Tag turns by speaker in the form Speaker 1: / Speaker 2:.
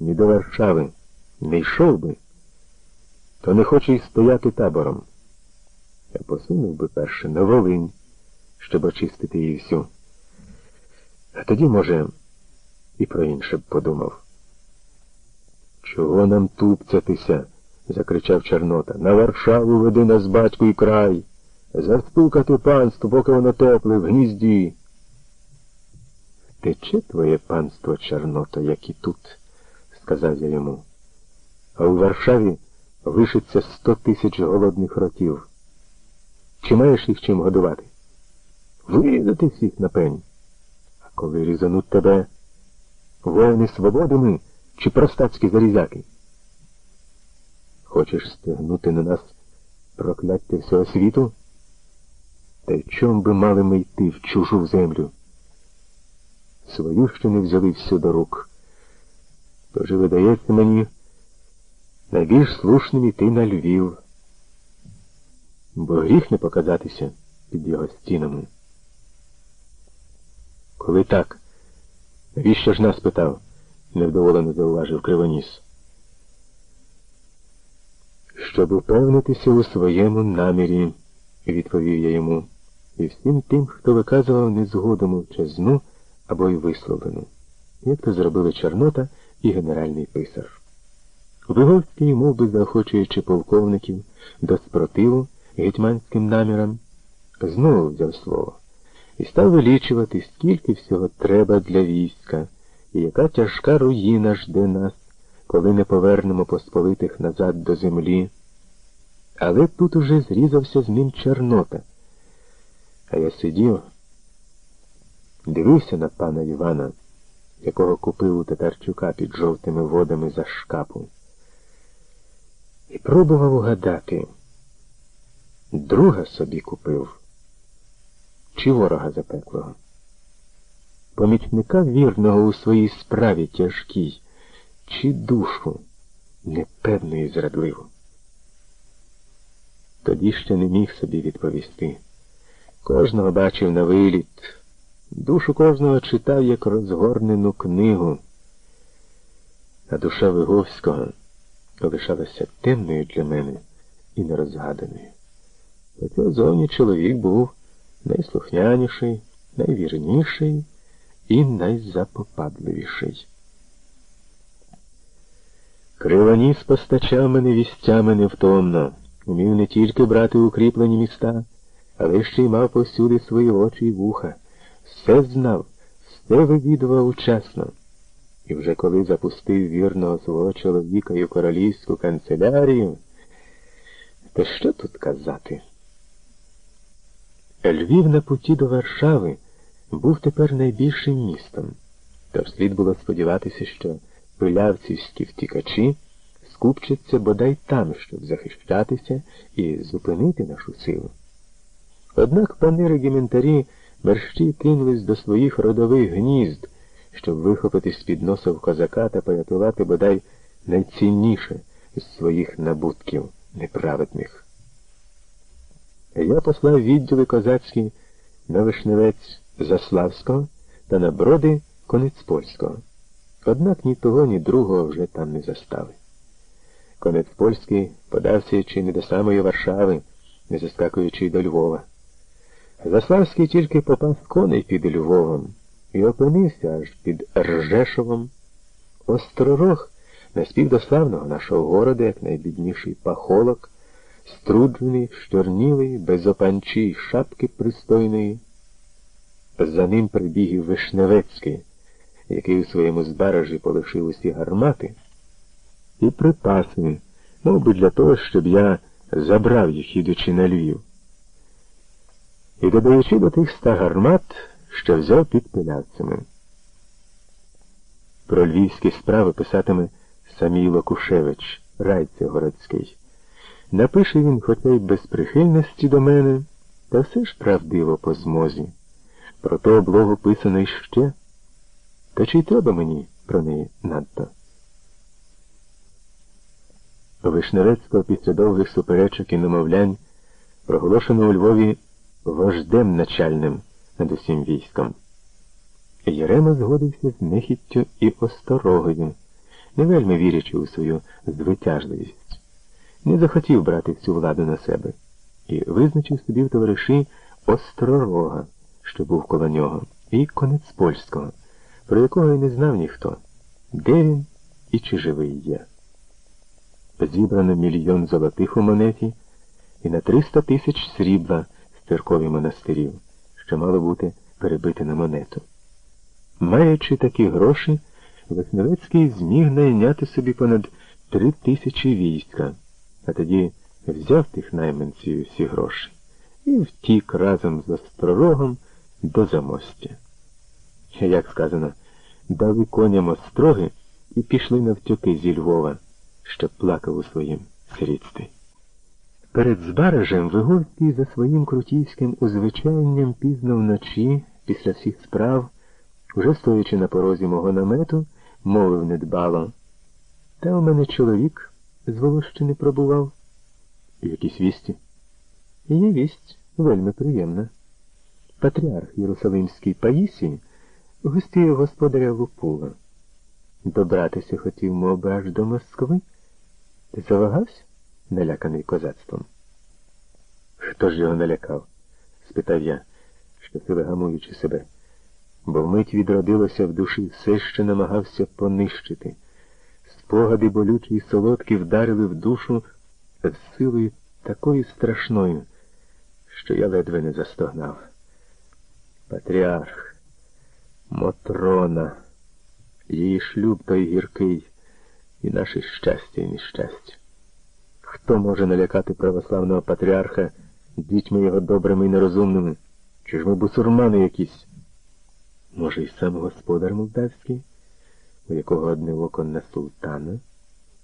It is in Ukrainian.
Speaker 1: ні до Варшави не йшов би, то не хоче й стояти табором. Я посунув би перше на Волинь, щоб очистити її всю. А тоді, може, і про інше б подумав. Чого нам тупцятися? закричав Чорнота. На Варшаву веди нас батьку і край. Застукати панство, поки воно тепле в гнізді. Тече твоє панство, Чорнота, як і тут, сказав я йому. А у Варшаві лишиться сто тисяч голодних ротів. Чи маєш їх чим годувати? Вирізати всіх на пень. А коли різануть тебе воїни свободими чи простацькі зарізяки? Хочеш стягнути на нас прокляття всього світу? Та й чом би мали ми йти в чужу землю? Свою ще не взяли всю до рук. Тож видається мені найбільш слушним іти на Львів, бо гріх не показатися під його стінами. Коли так, навіщо ж нас питав? невдоволено зауважив Кривоніс. Щоб упевнитися у своєму намірі, відповів я йому, і всім тим, хто виказував незгоду мовчазну або й висловлену, як то зробили Чорнота і генеральний писар. Виговський, мов би заохочуючи полковників до спротиву гетьманським намірам, знову взяв слово і став вилічувати, скільки всього треба для війська, і яка тяжка руїна жде нас, коли не повернемо посполитих назад до землі. Але тут уже зрізався з ним Чорнота. А я сидів, дивився на пана Івана, якого купив у Татарчука під жовтими водами за шкапу. І пробував угадати. Друга собі купив чи ворога запеклого. Помічника вірного у своїй справі тяжкій, чи душу непевну і зрадливу. Тоді ще не міг собі відповісти. Кожного бачив на виліт, душу кожного читав як розгорнену книгу, а душа Виговського лишалася темною для мене і нерозгаданою. Хоча зовні чоловік був найслухняніший, найвірніший і найзапопадливіший. Кривоніс постачав мене вістями невтомно, умів не тільки брати укріплені міста, але ще й мав повсюди свої очі й вуха, все знав, все вивідував учасно. І вже коли запустив вірного свого чоловіка і в королівську канцелярію, то що тут казати? Львів на путі до Варшави був тепер найбільшим містом, тож слід було сподіватися, що пилявцівські втікачі скупчаться бодай там, щоб захищатися і зупинити нашу силу. Однак пани регіментарі мерщі кинулись до своїх родових гнізд, щоб вихопити з-під носа козака та порятувати бодай найцінніше з своїх набутків неправедних. Я послав відділи козацькі на Вишневець Заславського та на броди Конецпольського. Однак ні того, ні другого вже там не застали. Конецпольський подався чи не до самої Варшави, не заскакуючи до Львова. Заславський тільки попав коней під Львовом і опинився аж під Ржешовом. Остророг наспів до нашого города, як найбідніший пахолок струджений, щорнілий, без опанчі шапки пристойної. За ним прибіг Вишневецький, який у своєму збаражі полишив усі гармати, і припаси, мов би для того, щоб я забрав їх, ідучи на Львів. І додаючи до тих ста гармат, що взяв під пилявцями. Про львівські справи писатиме Самій Кушевич, райця городський. Напише він, хоча й без прихильності до мене, та все ж правдиво по змозі. Про то облогу писано іще. Та чи й треба мені про неї надто? Вишневецького після довгих суперечок і намовлянь проголошено у Львові вождем начальним над усім військом. Єрема згодився з нехіттю і осторогою, не вельми вірячи у свою звитяжливість, не захотів брати всю владу на себе і визначив собі в товариші Остророга, що був коло нього, і конець польського, про якого й не знав ніхто, де він і чи живий є. Зібрано мільйон золотих у монеті і на 300 тисяч срібла церкові монастирів, що мало бути перебите на монету. Маючи такі гроші, Весневецький зміг найняти собі понад три тисячі війська, а тоді взяв тих найманців всі гроші і втік разом з остророгом до замостя. Як сказано, дали коням остроги і пішли навтюки зі Львова, що плакав у своїм сирітстві. Перед Збаражем Виговський за своїм крутійським узвичайнням пізно вночі, після всіх справ, уже стоячи на порозі мого намету, мовив недбало. Та у мене чоловік з Волощини пробував. Якісь вісті? Є вість, вельми приємна. Патріарх Єрусалимський Паїсій гостіє господаря Лупула. Добратися хотів, мов би, аж до Москви. Ти завагався, наляканий козацтвом? Хто ж його налякав? спитав я, щосили гамуючи себе, бо вмить відродилося в душі все, що намагався понищити. Спогади болючі й солодкі вдарили в душу з силою такою страшною, що я ледве не застогнав. Патріарх, Мотрона, її шлюб той гіркий, і наше щастя і нещастя. Хто може налякати православного патріарха дітьми його добрими і нерозумними? Чи ж ми бусурмани якісь? Може, і сам господар молдавський, у якого одне око на султана?